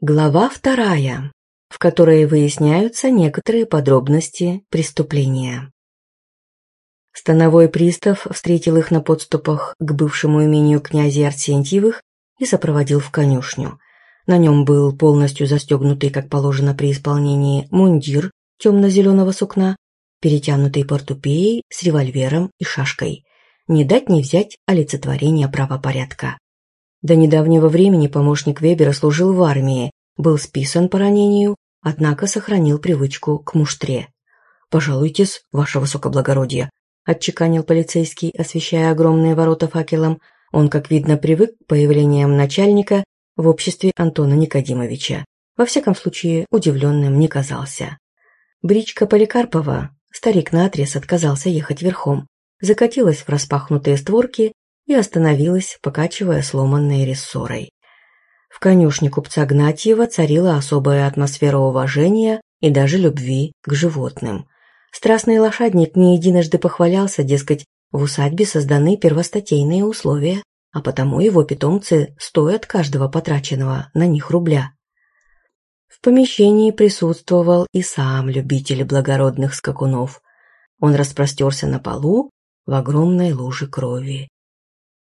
Глава вторая, в которой выясняются некоторые подробности преступления. Становой пристав встретил их на подступах к бывшему имению князя Арсентьевых и сопроводил в конюшню. На нем был полностью застегнутый, как положено при исполнении, мундир темно-зеленого сукна, перетянутый портупеей с револьвером и шашкой. Не дать не взять олицетворение правопорядка. До недавнего времени помощник Вебера служил в армии, был списан по ранению, однако сохранил привычку к муштре. «Пожалуйтесь, ваше высокоблагородие», – отчеканил полицейский, освещая огромные ворота факелом. Он, как видно, привык к появлениям начальника в обществе Антона Никодимовича. Во всяком случае, удивленным не казался. Бричка Поликарпова, старик наотрез отказался ехать верхом, закатилась в распахнутые створки и остановилась, покачивая сломанной рессорой. В конюшне купца Гнатьева царила особая атмосфера уважения и даже любви к животным. Страстный лошадник не единожды похвалялся, дескать, в усадьбе созданы первостатейные условия, а потому его питомцы стоят каждого потраченного на них рубля. В помещении присутствовал и сам любитель благородных скакунов. Он распростерся на полу в огромной луже крови.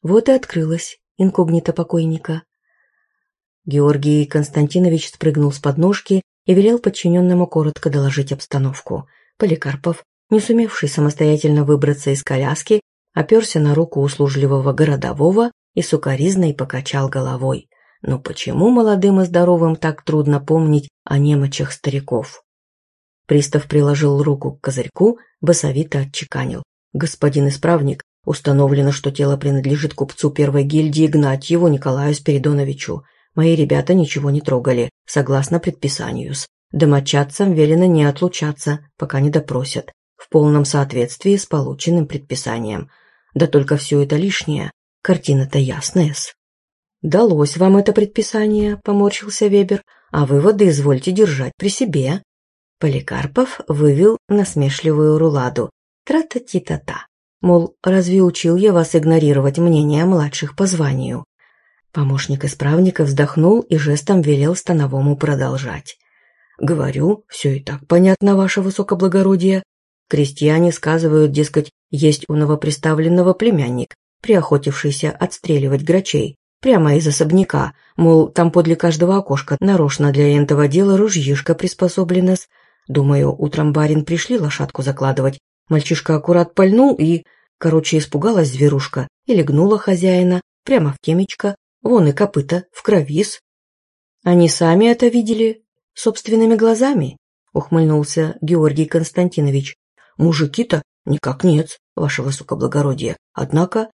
Вот и открылась инкогнита покойника. Георгий Константинович спрыгнул с подножки и велел подчиненному коротко доложить обстановку. Поликарпов, не сумевший самостоятельно выбраться из коляски, оперся на руку услужливого городового и сукоризной покачал головой. Но почему молодым и здоровым так трудно помнить о немочах стариков? Пристав приложил руку к козырьку, басовито отчеканил. «Господин исправник, Установлено, что тело принадлежит купцу первой гильдии Игнатьеву Николаю Спиридоновичу. Мои ребята ничего не трогали, согласно предписанию. С домочадцам велено не отлучаться, пока не допросят, в полном соответствии с полученным предписанием. Да только все это лишнее. Картина-то ясная-с. «Далось вам это предписание», — поморщился Вебер, «а выводы извольте держать при себе». Поликарпов вывел насмешливую руладу. Тра-та-ти-та-та. Мол, разве учил я вас игнорировать мнение младших по званию? Помощник исправника вздохнул и жестом велел становому продолжать. «Говорю, все и так понятно, ваше высокоблагородие. Крестьяне сказывают, дескать, есть у новоприставленного племянник, приохотившийся отстреливать грачей, прямо из особняка, мол, там подле каждого окошка нарочно для этого дела ружьишко приспособлено-с. Думаю, утром барин пришли лошадку закладывать, Мальчишка аккурат пальнул и... Короче, испугалась зверушка и легнула хозяина прямо в темечко, вон и копыта, в кровис. Они сами это видели собственными глазами, ухмыльнулся Георгий Константинович. Мужики-то никак нет, ваше высокоблагородие. Однако...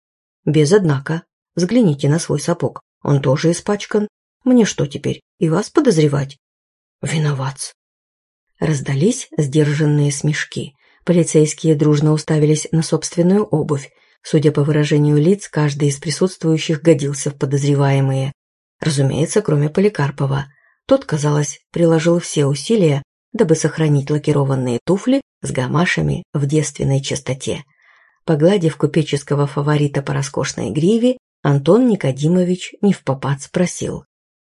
Без однако. Взгляните на свой сапог. Он тоже испачкан. Мне что теперь, и вас подозревать? Виноват. Раздались сдержанные смешки. Полицейские дружно уставились на собственную обувь. Судя по выражению лиц, каждый из присутствующих годился в подозреваемые. Разумеется, кроме Поликарпова. Тот, казалось, приложил все усилия, дабы сохранить лакированные туфли с гамашами в девственной чистоте. Погладив купеческого фаворита по роскошной гриве, Антон Никодимович не в попад спросил.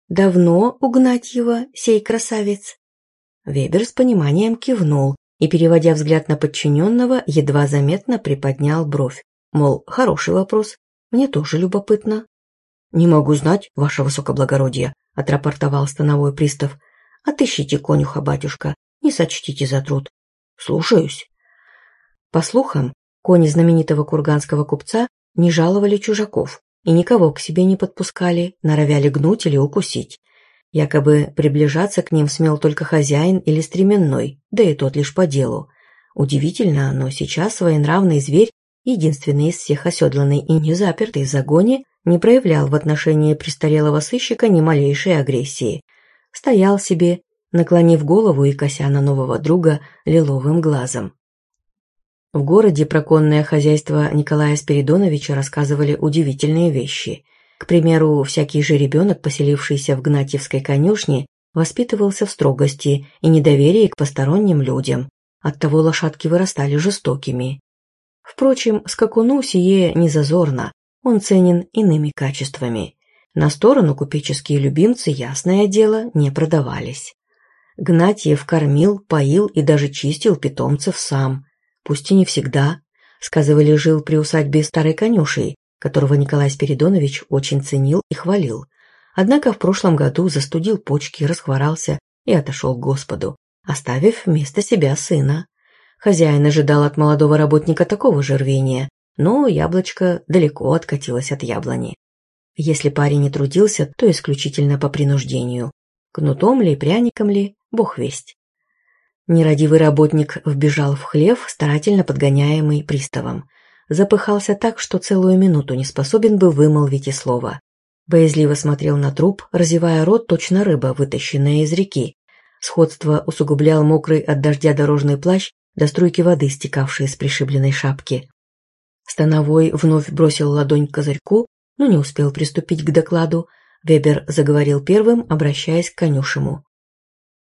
«Давно угнать его, сей красавец?» Вебер с пониманием кивнул, и, переводя взгляд на подчиненного, едва заметно приподнял бровь. Мол, хороший вопрос, мне тоже любопытно. «Не могу знать, ваше высокоблагородие», — отрапортовал становой пристав. «Отыщите конюха, батюшка, не сочтите за труд». «Слушаюсь». По слухам, кони знаменитого курганского купца не жаловали чужаков и никого к себе не подпускали, норовя гнуть или укусить. Якобы приближаться к ним смел только хозяин или стременной, да и тот лишь по делу. Удивительно, но сейчас своенравный зверь, единственный из всех оседланный и не запертый в загоне, не проявлял в отношении престарелого сыщика ни малейшей агрессии. Стоял себе, наклонив голову и кося на нового друга лиловым глазом. В городе про конное хозяйство Николая Спиридоновича рассказывали удивительные вещи – к примеру, всякий же ребенок, поселившийся в Гнатьевской конюшне, воспитывался в строгости и недоверии к посторонним людям. Оттого лошадки вырастали жестокими. Впрочем, скакуну сие не зазорно, он ценен иными качествами. На сторону купеческие любимцы, ясное дело, не продавались. Гнатьев кормил, поил и даже чистил питомцев сам. Пусть и не всегда. Сказывали, жил при усадьбе старой конюшей, которого Николай Спиридонович очень ценил и хвалил. Однако в прошлом году застудил почки, расхворался и отошел к Господу, оставив вместо себя сына. Хозяин ожидал от молодого работника такого же рвения, но яблочко далеко откатилось от яблони. Если парень не трудился, то исключительно по принуждению. Кнутом ли, пряником ли, бог весть. Нерадивый работник вбежал в хлев, старательно подгоняемый приставом. Запыхался так, что целую минуту не способен был вымолвить и слова. Боязливо смотрел на труп, разевая рот точно рыба, вытащенная из реки. Сходство усугублял мокрый от дождя дорожный плащ до струйки воды, стекавшей с пришибленной шапки. Становой вновь бросил ладонь к козырьку, но не успел приступить к докладу. Вебер заговорил первым, обращаясь к конюшему.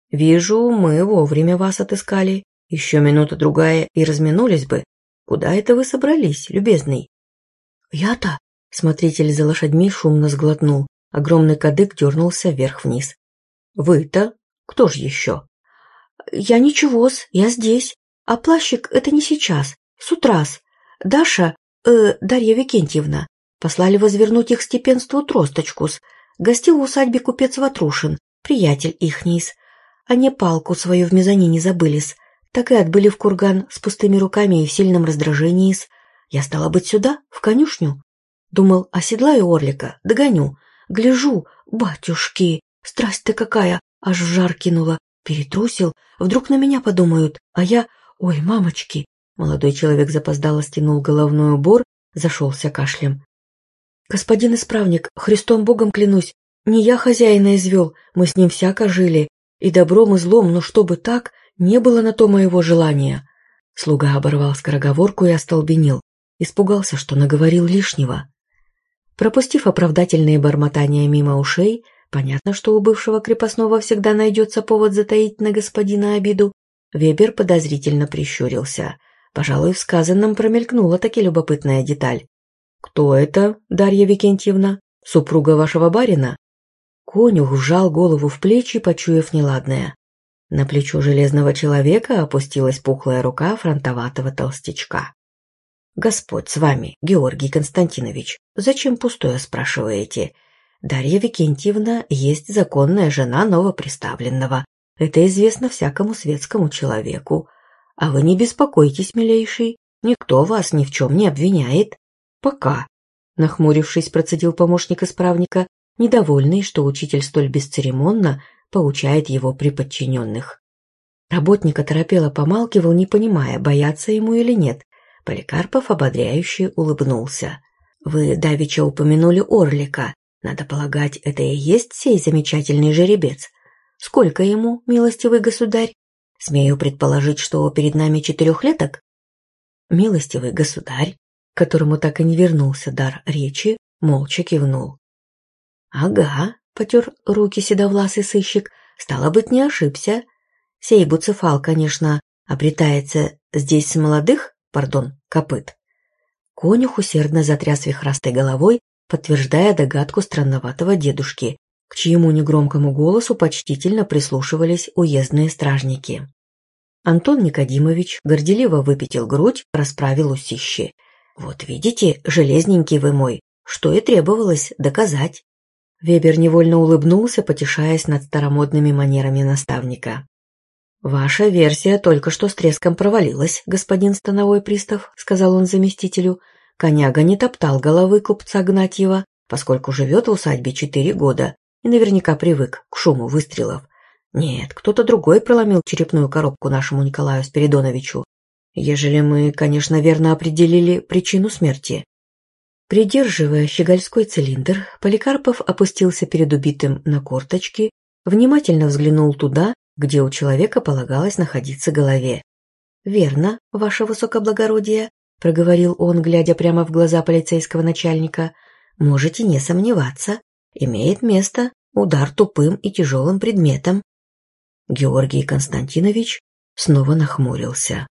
«Вижу, мы вовремя вас отыскали. Еще минута-другая и разминулись бы. Куда это вы собрались, любезный?» «Я-то?» Смотритель за лошадьми шумно сглотнул. Огромный кадык дернулся вверх-вниз. «Вы-то? Кто ж еще?» «Я ничего-с, я здесь. А плащик — это не сейчас, с утра-с. Даша, э, Дарья Викентьевна, послали возвернуть их степенству тросточку-с. Гостил в усадьбе купец Ватрушин, приятель ихний-с. Они палку свою в мезонине забыли-с. Так и отбыли в курган с пустыми руками и в сильном раздражении-с. Я стала быть сюда, в конюшню, Думал, оседлаю орлика, догоню. Гляжу, батюшки, страсть-то какая, аж в жар кинула. Перетрусил, вдруг на меня подумают, а я... Ой, мамочки! Молодой человек запоздало стянул головной убор, зашелся кашлем. Господин исправник, Христом Богом клянусь, не я хозяина извел, мы с ним всяко жили, и добром и злом, но чтобы так, не было на то моего желания. Слуга оборвал скороговорку и остолбенел. Испугался, что наговорил лишнего. Пропустив оправдательные бормотания мимо ушей, понятно, что у бывшего крепостного всегда найдется повод затаить на господина обиду, Вебер подозрительно прищурился. Пожалуй, в сказанном промелькнула таки любопытная деталь. «Кто это, Дарья Викентьевна? Супруга вашего барина?» Конюх вжал голову в плечи, почуяв неладное. На плечо железного человека опустилась пухлая рука фронтоватого толстячка. Господь с вами, Георгий Константинович. Зачем пустое спрашиваете? Дарья Викентьевна есть законная жена новоприставленного. Это известно всякому светскому человеку. А вы не беспокойтесь, милейший, никто вас ни в чем не обвиняет. Пока. Нахмурившись, процедил помощник исправника, недовольный, что учитель столь бесцеремонно поучает его при подчиненных. Работник оторопело помалкивал, не понимая, бояться ему или нет. Поликарпов ободряюще улыбнулся. «Вы давеча упомянули Орлика. Надо полагать, это и есть сей замечательный жеребец. Сколько ему, милостивый государь? Смею предположить, что перед нами четырехлеток?» Милостивый государь, которому так и не вернулся дар речи, молча кивнул. «Ага», — потер руки седовласый сыщик, — «стало быть, не ошибся. Сей буцефал, конечно, обретается здесь с молодых, пардон, копыт. Конюх усердно затряс вихрастой головой, подтверждая догадку странноватого дедушки, к чьему негромкому голосу почтительно прислушивались уездные стражники. Антон Никодимович горделиво выпятил грудь, расправил усищи. «Вот видите, железненький вы мой, что и требовалось доказать». Вебер невольно улыбнулся, потешаясь над старомодными манерами наставника. «Ваша версия только что с треском провалилась, господин становой пристав», — сказал он заместителю. Коняга не топтал головы купца Гнатьева, поскольку живет в усадьбе четыре года и наверняка привык к шуму выстрелов. Нет, кто-то другой проломил черепную коробку нашему Николаю Спиридоновичу, ежели мы, конечно, верно определили причину смерти. Придерживая щегольской цилиндр, Поликарпов опустился перед убитым на корточки, внимательно взглянул туда, где у человека полагалось находиться голове. «Верно, ваше высокоблагородие», — проговорил он, глядя прямо в глаза полицейского начальника. «Можете не сомневаться. Имеет место удар тупым и тяжелым предметом». Георгий Константинович снова нахмурился.